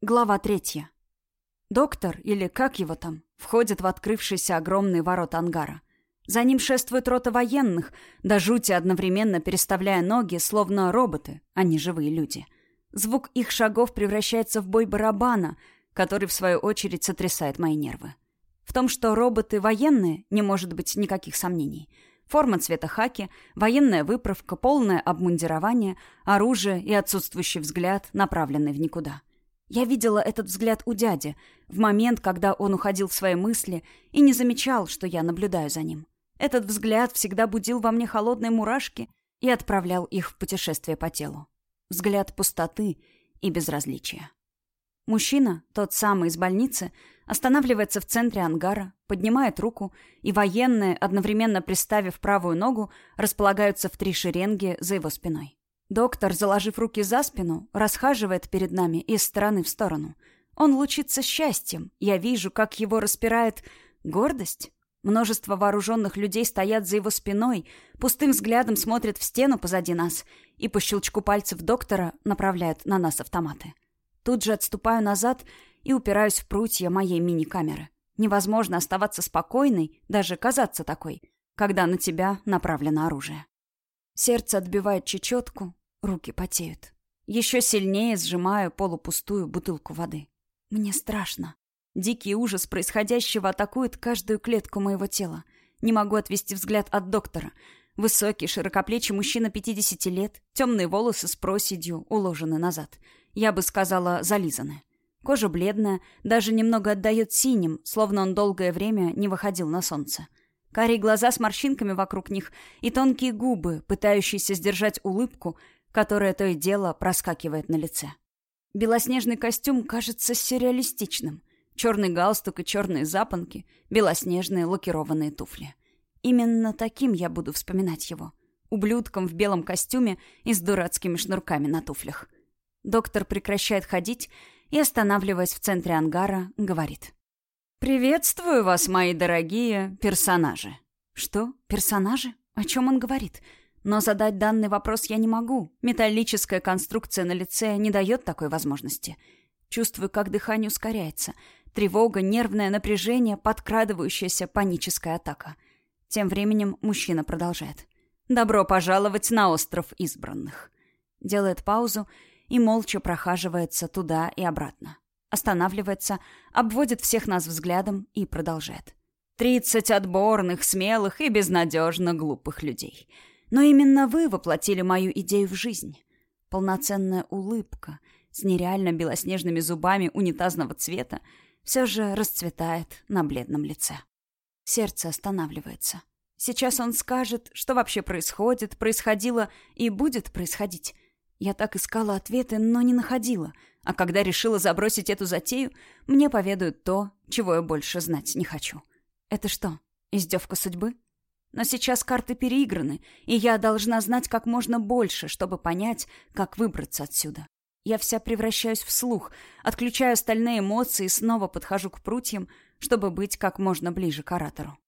Глава третья. Доктор, или как его там, входит в открывшийся огромный ворот ангара. За ним шествует рота военных, до жути одновременно переставляя ноги, словно роботы, а не живые люди. Звук их шагов превращается в бой барабана, который, в свою очередь, сотрясает мои нервы. В том, что роботы военные, не может быть никаких сомнений. Форма цвета хаки, военная выправка, полное обмундирование, оружие и отсутствующий взгляд, направленный в никуда. Я видела этот взгляд у дяди в момент, когда он уходил в свои мысли и не замечал, что я наблюдаю за ним. Этот взгляд всегда будил во мне холодные мурашки и отправлял их в путешествие по телу. Взгляд пустоты и безразличия. Мужчина, тот самый из больницы, останавливается в центре ангара, поднимает руку, и военные, одновременно приставив правую ногу, располагаются в три шеренги за его спиной. Доктор, заложив руки за спину, расхаживает перед нами из стороны в сторону. Он лучится счастьем. Я вижу, как его распирает гордость. Множество вооруженных людей стоят за его спиной, пустым взглядом смотрят в стену позади нас и по щелчку пальцев доктора направляют на нас автоматы. Тут же отступаю назад и упираюсь в прутья моей мини-камеры. Невозможно оставаться спокойной, даже казаться такой, когда на тебя направлено оружие. Сердце отбивает чечетку, Руки потеют. Еще сильнее сжимаю полупустую бутылку воды. Мне страшно. Дикий ужас происходящего атакует каждую клетку моего тела. Не могу отвести взгляд от доктора. Высокий, широкоплечий мужчина 50 лет, темные волосы с проседью уложены назад. Я бы сказала, зализаны. Кожа бледная, даже немного отдает синим, словно он долгое время не выходил на солнце. Карие глаза с морщинками вокруг них и тонкие губы, пытающиеся сдержать улыбку, которое то и дело проскакивает на лице. Белоснежный костюм кажется сюрреалистичным. Черный галстук и черные запонки, белоснежные лакированные туфли. Именно таким я буду вспоминать его. Ублюдком в белом костюме и с дурацкими шнурками на туфлях. Доктор прекращает ходить и, останавливаясь в центре ангара, говорит. «Приветствую вас, мои дорогие персонажи». «Что? Персонажи? О чем он говорит?» Но задать данный вопрос я не могу. Металлическая конструкция на лице не дает такой возможности. Чувствую, как дыхание ускоряется. Тревога, нервное напряжение, подкрадывающаяся паническая атака. Тем временем мужчина продолжает. «Добро пожаловать на остров избранных». Делает паузу и молча прохаживается туда и обратно. Останавливается, обводит всех нас взглядом и продолжает. «Тридцать отборных, смелых и безнадежно глупых людей». Но именно вы воплотили мою идею в жизнь. Полноценная улыбка с нереально белоснежными зубами унитазного цвета все же расцветает на бледном лице. Сердце останавливается. Сейчас он скажет, что вообще происходит, происходило и будет происходить. Я так искала ответы, но не находила. А когда решила забросить эту затею, мне поведают то, чего я больше знать не хочу. Это что, издевка судьбы? Но сейчас карты переиграны, и я должна знать как можно больше, чтобы понять, как выбраться отсюда. Я вся превращаюсь в слух, отключаю остальные эмоции и снова подхожу к прутьям, чтобы быть как можно ближе к оратору.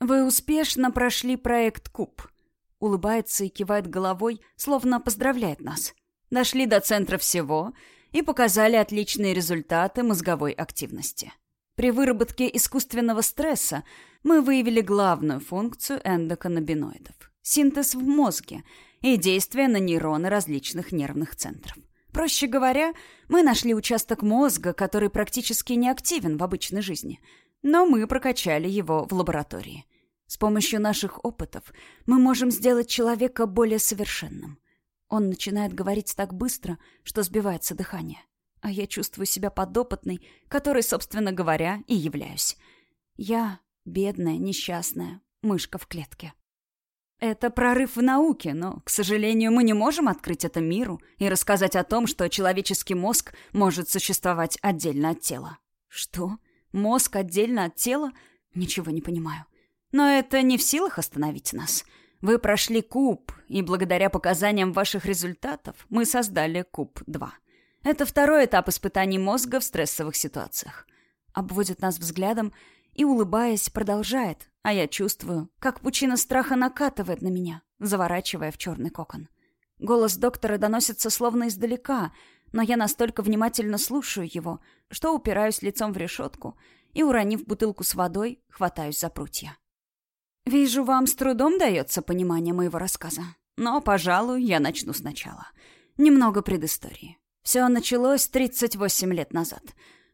«Вы успешно прошли проект Куб», — улыбается и кивает головой, словно поздравляет нас. «Дошли до центра всего и показали отличные результаты мозговой активности». При выработке искусственного стресса мы выявили главную функцию эндоканнабиноидов – синтез в мозге и действие на нейроны различных нервных центров. Проще говоря, мы нашли участок мозга, который практически не активен в обычной жизни, но мы прокачали его в лаборатории. С помощью наших опытов мы можем сделать человека более совершенным. Он начинает говорить так быстро, что сбивается дыхание а я чувствую себя подопытной, которой, собственно говоря, и являюсь. Я бедная, несчастная, мышка в клетке. Это прорыв в науке, но, к сожалению, мы не можем открыть это миру и рассказать о том, что человеческий мозг может существовать отдельно от тела. Что? Мозг отдельно от тела? Ничего не понимаю. Но это не в силах остановить нас. Вы прошли куб, и благодаря показаниям ваших результатов мы создали куб-2. Это второй этап испытаний мозга в стрессовых ситуациях. Обводит нас взглядом и, улыбаясь, продолжает, а я чувствую, как пучина страха накатывает на меня, заворачивая в черный кокон. Голос доктора доносится словно издалека, но я настолько внимательно слушаю его, что упираюсь лицом в решетку и, уронив бутылку с водой, хватаюсь за прутья. Вижу, вам с трудом дается понимание моего рассказа, но, пожалуй, я начну сначала. Немного предыстории. Все началось 38 лет назад.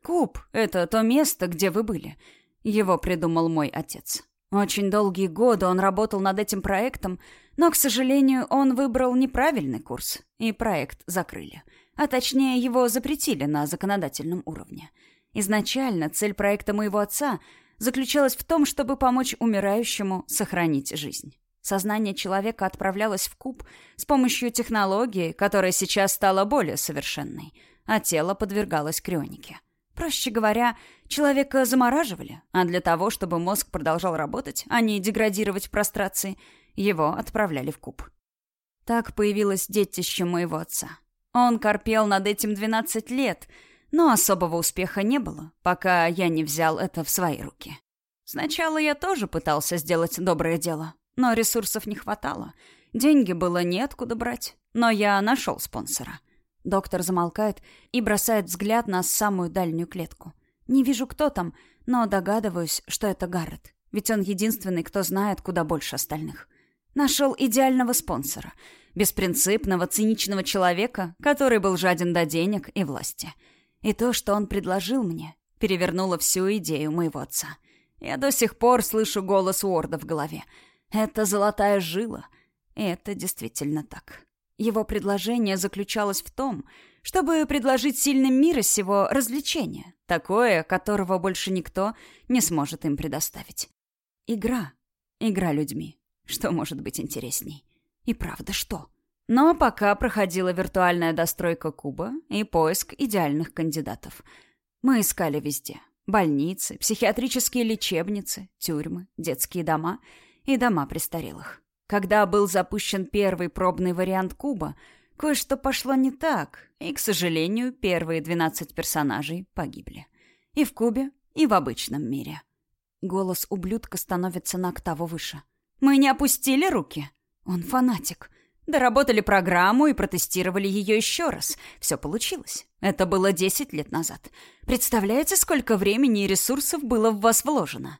Куб — это то место, где вы были. Его придумал мой отец. Очень долгие годы он работал над этим проектом, но, к сожалению, он выбрал неправильный курс, и проект закрыли. А точнее, его запретили на законодательном уровне. Изначально цель проекта моего отца заключалась в том, чтобы помочь умирающему сохранить жизнь. Сознание человека отправлялось в куб с помощью технологии, которая сейчас стала более совершенной, а тело подвергалось крионике. Проще говоря, человека замораживали, а для того, чтобы мозг продолжал работать, а не деградировать в прострации, его отправляли в куб. Так появилось детище моего отца. Он корпел над этим 12 лет, но особого успеха не было, пока я не взял это в свои руки. Сначала я тоже пытался сделать доброе дело, но ресурсов не хватало. Деньги было неоткуда брать. Но я нашел спонсора. Доктор замолкает и бросает взгляд на самую дальнюю клетку. Не вижу, кто там, но догадываюсь, что это Гаррет. Ведь он единственный, кто знает куда больше остальных. Нашел идеального спонсора. Беспринципного, циничного человека, который был жаден до денег и власти. И то, что он предложил мне, перевернуло всю идею моего отца. Я до сих пор слышу голос Уорда в голове — это золотая жила. И это действительно так. Его предложение заключалось в том, чтобы предложить сильным мира сего развлечение, такое, которого больше никто не сможет им предоставить. Игра. Игра людьми. Что может быть интересней? И правда, что? Но пока проходила виртуальная достройка куба и поиск идеальных кандидатов. Мы искали везде. Больницы, психиатрические лечебницы, тюрьмы, детские дома — и дома престарелых. Когда был запущен первый пробный вариант куба, кое-что пошло не так, и, к сожалению, первые 12 персонажей погибли. И в кубе, и в обычном мире. Голос ублюдка становится на октаву выше. «Мы не опустили руки!» Он фанатик. Доработали программу и протестировали ее еще раз. Все получилось. Это было 10 лет назад. Представляете, сколько времени и ресурсов было в вас вложено?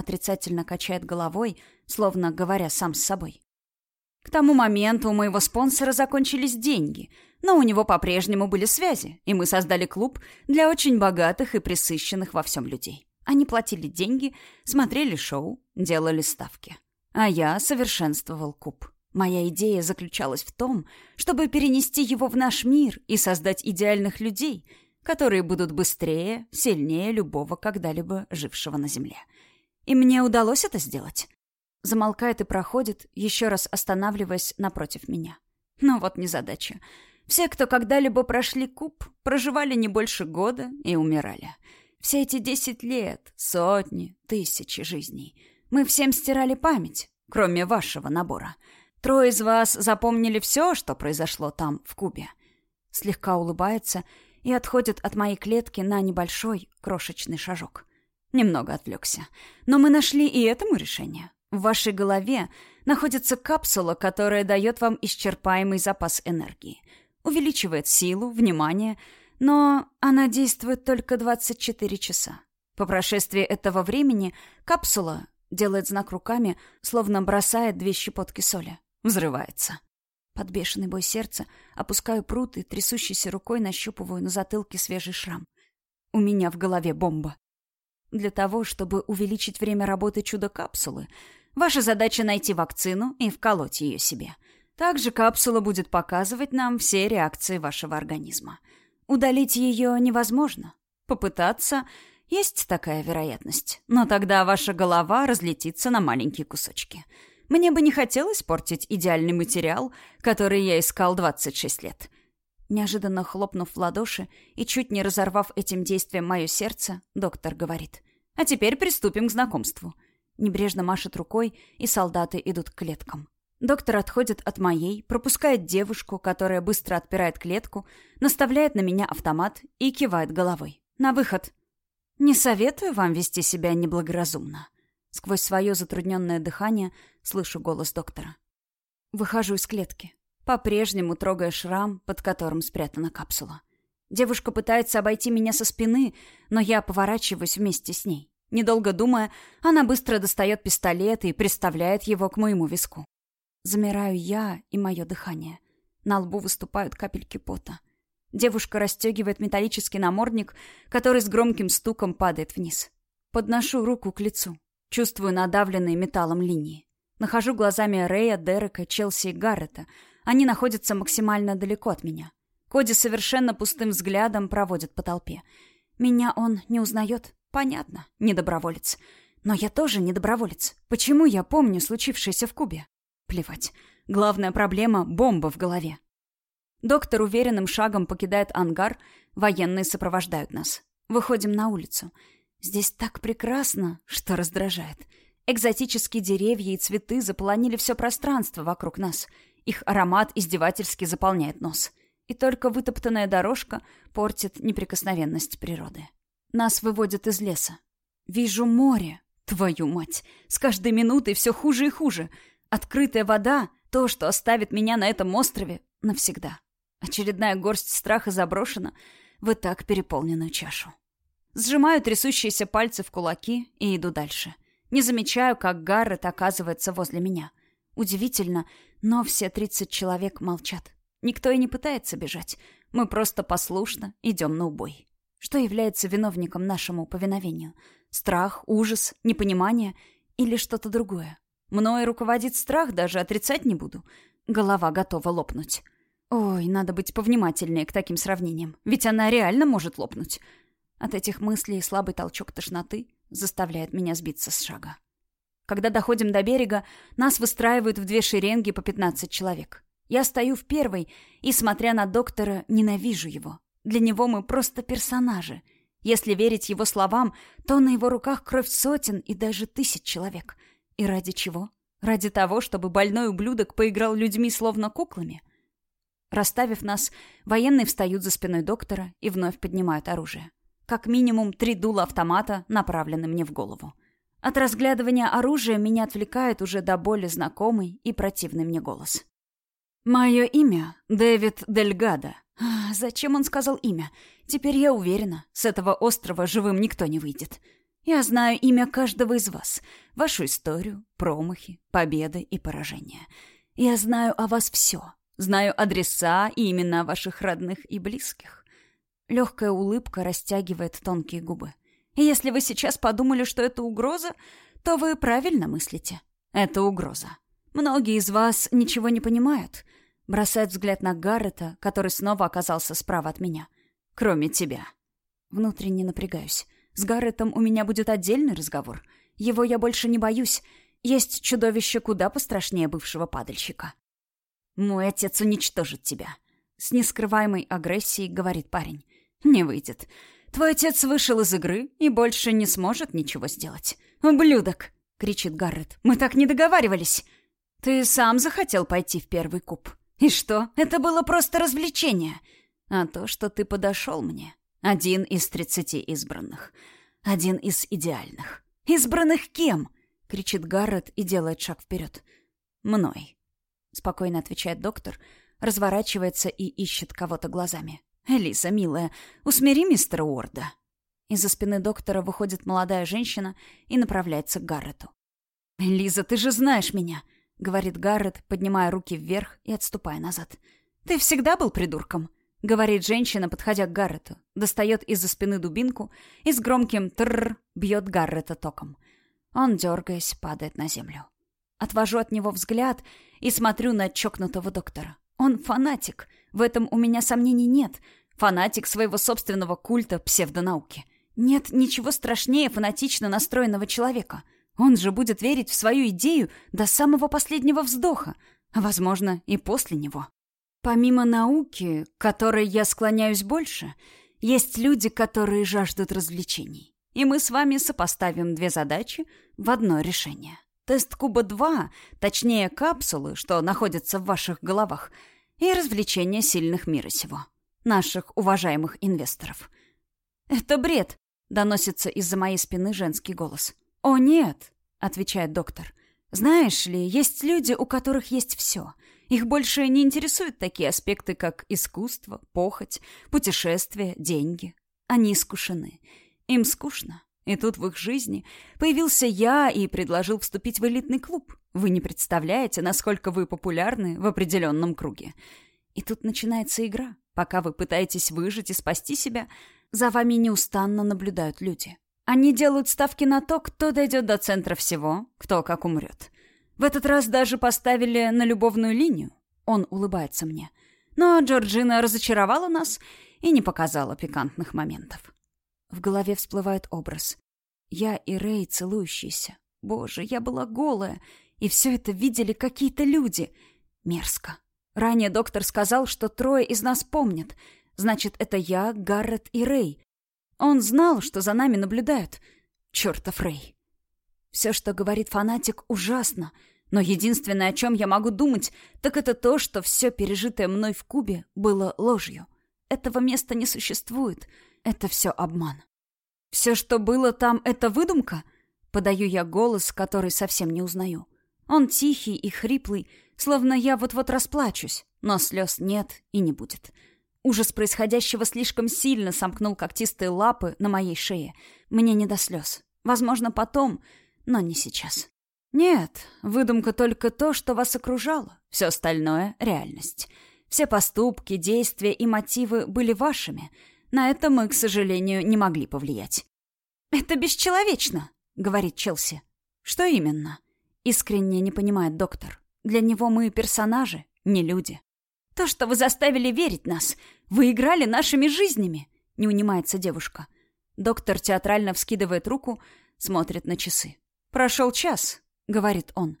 Отрицательно качает головой, словно говоря сам с собой. К тому моменту у моего спонсора закончились деньги, но у него по-прежнему были связи, и мы создали клуб для очень богатых и присыщенных во всем людей. Они платили деньги, смотрели шоу, делали ставки. А я совершенствовал куб. Моя идея заключалась в том, чтобы перенести его в наш мир и создать идеальных людей, которые будут быстрее, сильнее любого когда-либо жившего на Земле. И мне удалось это сделать. Замолкает и проходит, еще раз останавливаясь напротив меня. Но вот незадача. Все, кто когда-либо прошли куб, проживали не больше года и умирали. Все эти десять лет, сотни, тысячи жизней. Мы всем стирали память, кроме вашего набора. Трое из вас запомнили все, что произошло там, в кубе. Слегка улыбается и отходит от моей клетки на небольшой крошечный шажок. Немного отвлекся. Но мы нашли и этому решение. В вашей голове находится капсула, которая дает вам исчерпаемый запас энергии. Увеличивает силу, внимание, но она действует только 24 часа. По прошествии этого времени капсула делает знак руками, словно бросает две щепотки соли. Взрывается. Под бешеный бой сердца опускаю прут и трясущейся рукой нащупываю на затылке свежий шрам. У меня в голове бомба. Для того, чтобы увеличить время работы чудо-капсулы, ваша задача найти вакцину и вколоть ее себе. Также капсула будет показывать нам все реакции вашего организма. Удалить ее невозможно. Попытаться есть такая вероятность, но тогда ваша голова разлетится на маленькие кусочки. Мне бы не хотелось портить идеальный материал, который я искал 26 лет. Неожиданно хлопнув в ладоши и чуть не разорвав этим действием мое сердце, доктор говорит. «А теперь приступим к знакомству». Небрежно машет рукой, и солдаты идут к клеткам. Доктор отходит от моей, пропускает девушку, которая быстро отпирает клетку, наставляет на меня автомат и кивает головой. «На выход!» «Не советую вам вести себя неблагоразумно». Сквозь свое затрудненное дыхание слышу голос доктора. Выхожу из клетки по-прежнему трогая шрам, под которым спрятана капсула. Девушка пытается обойти меня со спины, но я поворачиваюсь вместе с ней. Недолго думая, она быстро достает пистолет и приставляет его к моему виску. Замираю я и мое дыхание. На лбу выступают капельки пота. Девушка расстегивает металлический намордник, который с громким стуком падает вниз. Подношу руку к лицу. Чувствую надавленные металлом линии. Нахожу глазами Рэя, Дерека, Челси и Гаррета. Они находятся максимально далеко от меня. Коди совершенно пустым взглядом проводит по толпе. Меня он не узнает. Понятно, недоброволец. Но я тоже недоброволец. Почему я помню случившееся в Кубе? Плевать. Главная проблема — бомба в голове. Доктор уверенным шагом покидает ангар, военные сопровождают нас. Выходим на улицу. Здесь так прекрасно, что раздражает. Экзотические деревья и цветы заполонили все пространство вокруг нас. Их аромат издевательски заполняет нос. И только вытоптанная дорожка портит неприкосновенность природы. Нас выводят из леса. Вижу море. Твою мать! С каждой минутой все хуже и хуже. Открытая вода — то, что оставит меня на этом острове навсегда. Очередная горсть страха заброшена в и так переполненную чашу. Сжимаю трясущиеся пальцы в кулаки и иду дальше. Не замечаю, как Гаррет оказывается возле меня. Удивительно, но все тридцать человек молчат. Никто и не пытается бежать. Мы просто послушно идем на убой. Что является виновником нашему повиновению? Страх, ужас, непонимание или что-то другое? Мною руководит страх, даже отрицать не буду. Голова готова лопнуть. Ой, надо быть повнимательнее к таким сравнениям, ведь она реально может лопнуть. От этих мыслей слабый толчок тошноты заставляет меня сбиться с шага. Когда доходим до берега, нас выстраивают в две шеренги по 15 человек. Я стою в первой и, смотря на доктора, ненавижу его. Для него мы просто персонажи. Если верить его словам, то на его руках кровь сотен и даже тысяч человек. И ради чего? Ради того, чтобы больной ублюдок поиграл людьми словно куклами? Расставив нас, военные встают за спиной доктора и вновь поднимают оружие. Как минимум три дула автомата направлены мне в голову. От разглядывания оружия меня отвлекает уже до боли знакомый и противный мне голос. «Мое имя — Дэвид Дельгадо. Зачем он сказал имя? Теперь я уверена, с этого острова живым никто не выйдет. Я знаю имя каждого из вас, вашу историю, промахи, победы и поражения. Я знаю о вас все, Знаю адреса и имена ваших родных и близких. Легкая улыбка растягивает тонкие губы. Если вы сейчас подумали, что это угроза, то вы правильно мыслите. Это угроза. Многие из вас ничего не понимают. Бросает взгляд на Гаррета, который снова оказался справа от меня. Кроме тебя. Внутренне напрягаюсь. С Гарретом у меня будет отдельный разговор. Его я больше не боюсь. Есть чудовище куда пострашнее бывшего падальщика. «Мой отец уничтожит тебя», — с нескрываемой агрессией говорит парень. «Не выйдет. Твой отец вышел из игры и больше не сможет ничего сделать». «Ублюдок!» — кричит Гаррет. «Мы так не договаривались!» «Ты сам захотел пойти в первый куб. И что? Это было просто развлечение. А то, что ты подошел мне. Один из тридцати избранных. Один из идеальных. Избранных кем?» — кричит Гаррет и делает шаг вперед. «Мной». — спокойно отвечает доктор, разворачивается и ищет кого-то глазами. «Элиза, милая, усмири мистера Уорда». Из-за спины доктора выходит молодая женщина и направляется к Гаррету. «Лиза, ты же знаешь меня», — говорит Гаррет, поднимая руки вверх и отступая назад. «Ты всегда был придурком», — говорит женщина, подходя к Гаррету, достает из-за спины дубинку и с громким «трррр» бьет Гаррета током. Он, дергаясь, падает на землю. Отвожу от него взгляд и смотрю на чокнутого доктора. Он фанатик. В этом у меня сомнений нет. Фанатик своего собственного культа псевдонауки. Нет ничего страшнее фанатично настроенного человека. Он же будет верить в свою идею до самого последнего вздоха, а, возможно, и после него. Помимо науки, которой я склоняюсь больше, есть люди, которые жаждут развлечений. И мы с вами сопоставим две задачи в одно решение. Тест Куба-2, точнее капсулы, что находятся в ваших головах, и развлечения сильных мира сего. Наших уважаемых инвесторов. «Это бред!» — доносится из-за моей спины женский голос. «О, нет!» — отвечает доктор. «Знаешь ли, есть люди, у которых есть все. Их больше не интересуют такие аспекты, как искусство, похоть, путешествия, деньги. Они искушены. Им скучно. И тут в их жизни появился я и предложил вступить в элитный клуб. Вы не представляете, насколько вы популярны в определенном круге. И тут начинается игра. Пока вы пытаетесь выжить и спасти себя, за вами неустанно наблюдают люди. Они делают ставки на то, кто дойдет до центра всего, кто как умрет. В этот раз даже поставили на любовную линию. Он улыбается мне. Но Джорджина разочаровала нас и не показала пикантных моментов. В голове всплывает образ. Я и Рэй целующиеся. Боже, я была голая, и все это видели какие-то люди. Мерзко. Ранее доктор сказал, что трое из нас помнят. Значит, это я, Гаррет и Рэй. Он знал, что за нами наблюдают. Чертов Рэй. Все, что говорит фанатик, ужасно. Но единственное, о чем я могу думать, так это то, что все пережитое мной в Кубе было ложью. Этого места не существует. Это все обман. Все, что было там, это выдумка? Подаю я голос, который совсем не узнаю. Он тихий и хриплый, словно я вот-вот расплачусь, но слез нет и не будет. Ужас происходящего слишком сильно сомкнул когтистые лапы на моей шее. Мне не до слез. Возможно, потом, но не сейчас. Нет, выдумка только то, что вас окружало. Все остальное — реальность. Все поступки, действия и мотивы были вашими — на это мы, к сожалению, не могли повлиять. «Это бесчеловечно», — говорит Челси. «Что именно?» — искренне не понимает доктор. «Для него мы персонажи, не люди». «То, что вы заставили верить нас. Вы играли нашими жизнями», — не унимается девушка. Доктор театрально вскидывает руку, смотрит на часы. «Прошел час», — говорит он.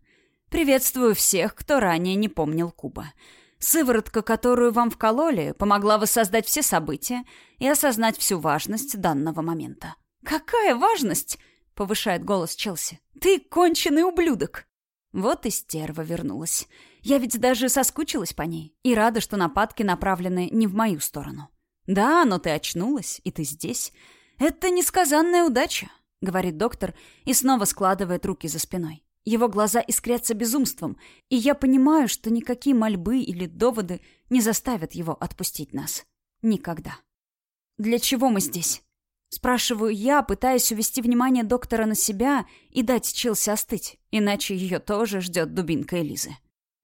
«Приветствую всех, кто ранее не помнил Куба. Сыворотка, которую вам вкололи, помогла воссоздать все события и осознать всю важность данного момента. «Какая важность?» — повышает голос Челси. «Ты конченый ублюдок!» Вот и стерва вернулась. Я ведь даже соскучилась по ней и рада, что нападки направлены не в мою сторону. «Да, но ты очнулась, и ты здесь. Это несказанная удача», — говорит доктор и снова складывает руки за спиной. Его глаза искрятся безумством, и я понимаю, что никакие мольбы или доводы не заставят его отпустить нас. Никогда. «Для чего мы здесь?» Спрашиваю я, пытаясь увести внимание доктора на себя и дать Челси остыть, иначе ее тоже ждет дубинка Элизы.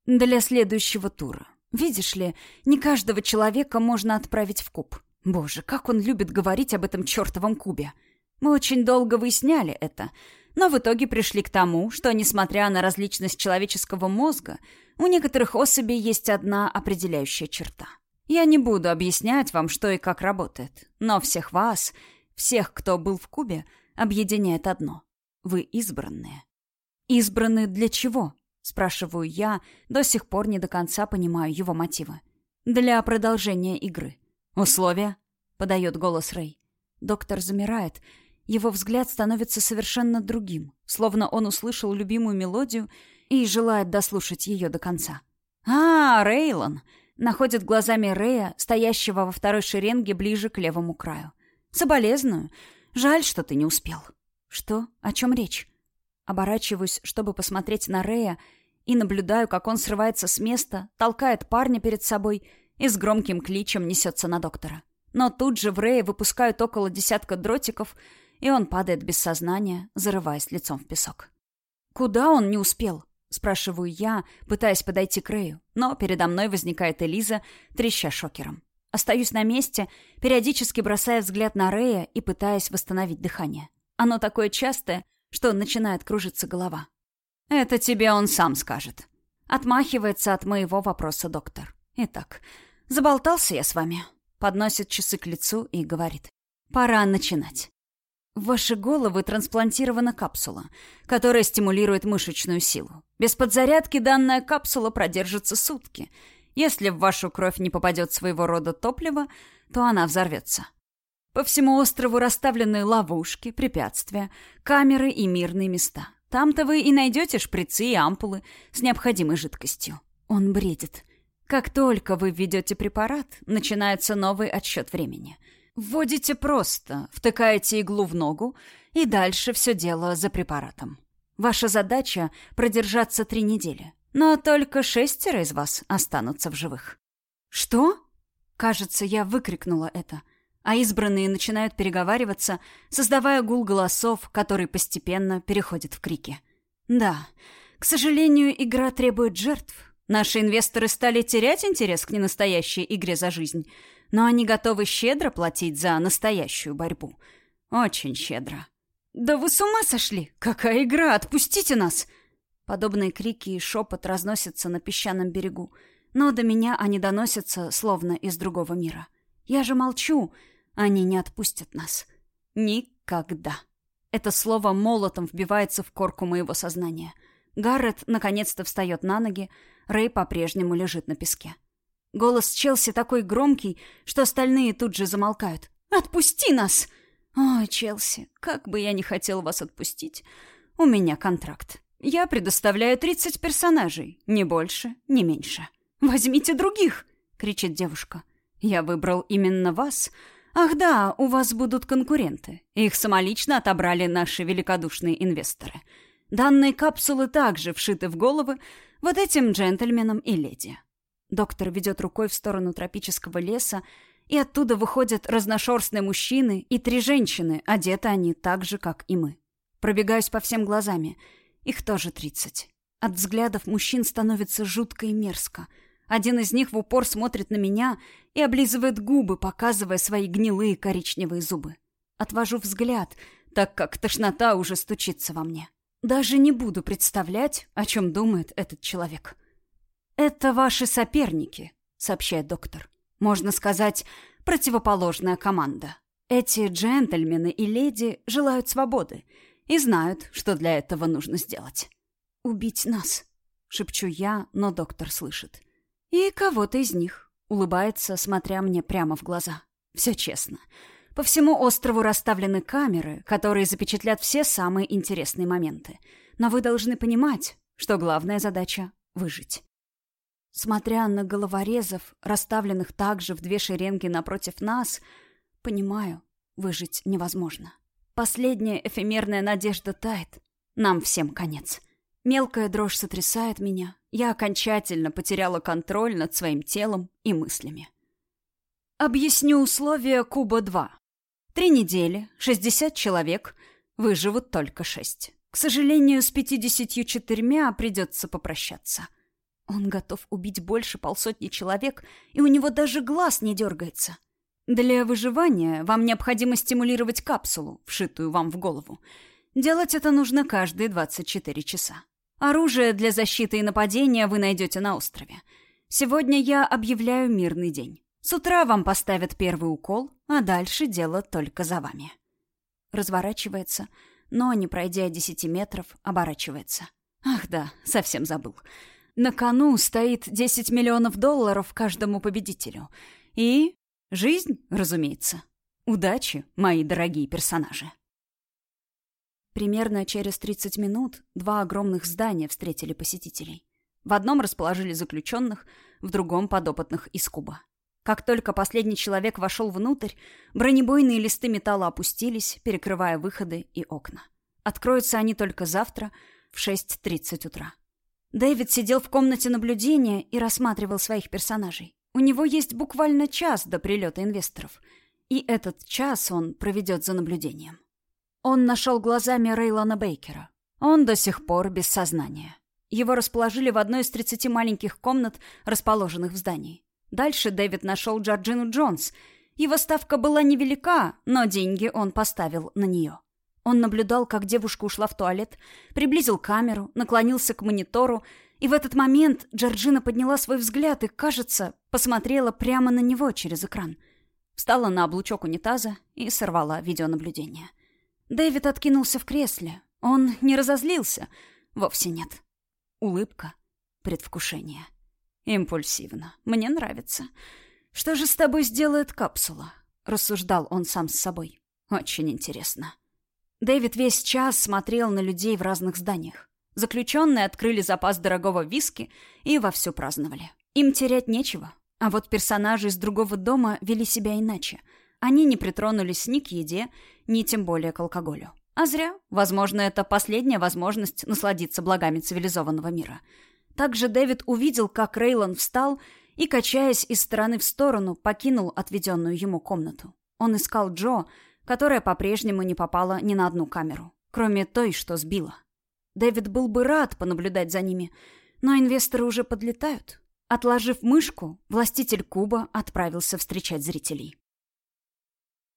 Для следующего тура. Видишь ли, не каждого человека можно отправить в куб. Боже, как он любит говорить об этом чертовом кубе. Мы очень долго выясняли это, но в итоге пришли к тому, что, несмотря на различность человеческого мозга, у некоторых особей есть одна определяющая черта. Я не буду объяснять вам, что и как работает, но всех вас, всех, кто был в Кубе, объединяет одно — вы избранные. Избраны для чего? Спрашиваю я, до сих пор не до конца понимаю его мотивы. Для продолжения игры. Условия? Подает голос Рэй. Доктор замирает, его взгляд становится совершенно другим, словно он услышал любимую мелодию и желает дослушать ее до конца. «А, Рейлон!» — находит глазами Рея, стоящего во второй шеренге ближе к левому краю. «Соболезную. Жаль, что ты не успел». «Что? О чем речь?» Оборачиваюсь, чтобы посмотреть на Рея, и наблюдаю, как он срывается с места, толкает парня перед собой и с громким кличем несется на доктора. Но тут же в Рея выпускают около десятка дротиков — и он падает без сознания, зарываясь лицом в песок. «Куда он не успел?» — спрашиваю я, пытаясь подойти к Рэю, но передо мной возникает Элиза, треща шокером. Остаюсь на месте, периодически бросая взгляд на Рэя и пытаясь восстановить дыхание. Оно такое частое, что начинает кружиться голова. «Это тебе он сам скажет». Отмахивается от моего вопроса доктор. «Итак, заболтался я с вами». Подносит часы к лицу и говорит. «Пора начинать». В ваши головы трансплантирована капсула, которая стимулирует мышечную силу. Без подзарядки данная капсула продержится сутки. Если в вашу кровь не попадет своего рода топливо, то она взорвется. По всему острову расставлены ловушки, препятствия, камеры и мирные места. Там-то вы и найдете шприцы и ампулы с необходимой жидкостью. Он бредит. Как только вы введете препарат, начинается новый отсчет времени — Вводите просто, втыкаете иглу в ногу, и дальше все дело за препаратом. Ваша задача — продержаться три недели. Но только шестеро из вас останутся в живых. Что? Кажется, я выкрикнула это. А избранные начинают переговариваться, создавая гул голосов, который постепенно переходит в крики. Да, к сожалению, игра требует жертв. Наши инвесторы стали терять интерес к ненастоящей игре за жизнь, но они готовы щедро платить за настоящую борьбу. Очень щедро. «Да вы с ума сошли! Какая игра! Отпустите нас!» Подобные крики и шепот разносятся на песчаном берегу, но до меня они доносятся, словно из другого мира. Я же молчу, они не отпустят нас. Никогда. Это слово молотом вбивается в корку моего сознания — Гаррет наконец-то встает на ноги, Рэй по-прежнему лежит на песке. Голос Челси такой громкий, что остальные тут же замолкают. «Отпусти нас!» «Ой, Челси, как бы я не хотел вас отпустить. У меня контракт. Я предоставляю 30 персонажей, ни больше, ни меньше. Возьмите других!» — кричит девушка. «Я выбрал именно вас. Ах да, у вас будут конкуренты. Их самолично отобрали наши великодушные инвесторы. Данные капсулы также вшиты в головы вот этим джентльменам и леди. Доктор ведет рукой в сторону тропического леса, и оттуда выходят разношерстные мужчины и три женщины, одеты они так же, как и мы. Пробегаюсь по всем глазами. Их тоже тридцать. От взглядов мужчин становится жутко и мерзко. Один из них в упор смотрит на меня и облизывает губы, показывая свои гнилые коричневые зубы. Отвожу взгляд, так как тошнота уже стучится во мне. Даже не буду представлять, о чем думает этот человек. «Это ваши соперники», — сообщает доктор. «Можно сказать, противоположная команда. Эти джентльмены и леди желают свободы и знают, что для этого нужно сделать. «Убить нас», — шепчу я, но доктор слышит. «И кого-то из них», — улыбается, смотря мне прямо в глаза. «Все честно». По всему острову расставлены камеры, которые запечатлят все самые интересные моменты. Но вы должны понимать, что главная задача — выжить. Смотря на головорезов, расставленных также в две шеренги напротив нас, понимаю, выжить невозможно. Последняя эфемерная надежда тает. Нам всем конец. Мелкая дрожь сотрясает меня. Я окончательно потеряла контроль над своим телом и мыслями. Объясню условия Куба-2. Три недели, 60 человек, выживут только шесть. К сожалению, с 54 придется попрощаться. Он готов убить больше полсотни человек, и у него даже глаз не дергается. Для выживания вам необходимо стимулировать капсулу, вшитую вам в голову. Делать это нужно каждые 24 часа. Оружие для защиты и нападения вы найдете на острове. Сегодня я объявляю мирный день. С утра вам поставят первый укол, а дальше дело только за вами. Разворачивается, но, не пройдя десяти метров, оборачивается. Ах да, совсем забыл. На кону стоит 10 миллионов долларов каждому победителю. И жизнь, разумеется. Удачи, мои дорогие персонажи. Примерно через 30 минут два огромных здания встретили посетителей. В одном расположили заключенных, в другом — подопытных из Куба. Как только последний человек вошел внутрь, бронебойные листы металла опустились, перекрывая выходы и окна. Откроются они только завтра в 6.30 утра. Дэвид сидел в комнате наблюдения и рассматривал своих персонажей. У него есть буквально час до прилета инвесторов. И этот час он проведет за наблюдением. Он нашел глазами Рейлана Бейкера. Он до сих пор без сознания. Его расположили в одной из 30 маленьких комнат, расположенных в здании. Дальше Дэвид нашел Джорджину Джонс. Его ставка была невелика, но деньги он поставил на нее. Он наблюдал, как девушка ушла в туалет, приблизил камеру, наклонился к монитору, и в этот момент Джорджина подняла свой взгляд и, кажется, посмотрела прямо на него через экран. Встала на облучок унитаза и сорвала видеонаблюдение. Дэвид откинулся в кресле. Он не разозлился. Вовсе нет. Улыбка. Предвкушение. Импульсивно. Мне нравится. Что же с тобой сделает капсула? Рассуждал он сам с собой. Очень интересно. Дэвид весь час смотрел на людей в разных зданиях. Заключенные открыли запас дорогого виски и вовсю праздновали. Им терять нечего. А вот персонажи из другого дома вели себя иначе. Они не притронулись ни к еде, ни тем более к алкоголю. А зря. Возможно, это последняя возможность насладиться благами цивилизованного мира. Также Дэвид увидел, как Рейлон встал и, качаясь из стороны в сторону, покинул отведенную ему комнату. Он искал Джо, которая по-прежнему не попала ни на одну камеру, кроме той, что сбила. Дэвид был бы рад понаблюдать за ними, но инвесторы уже подлетают. Отложив мышку, властитель куба отправился встречать зрителей.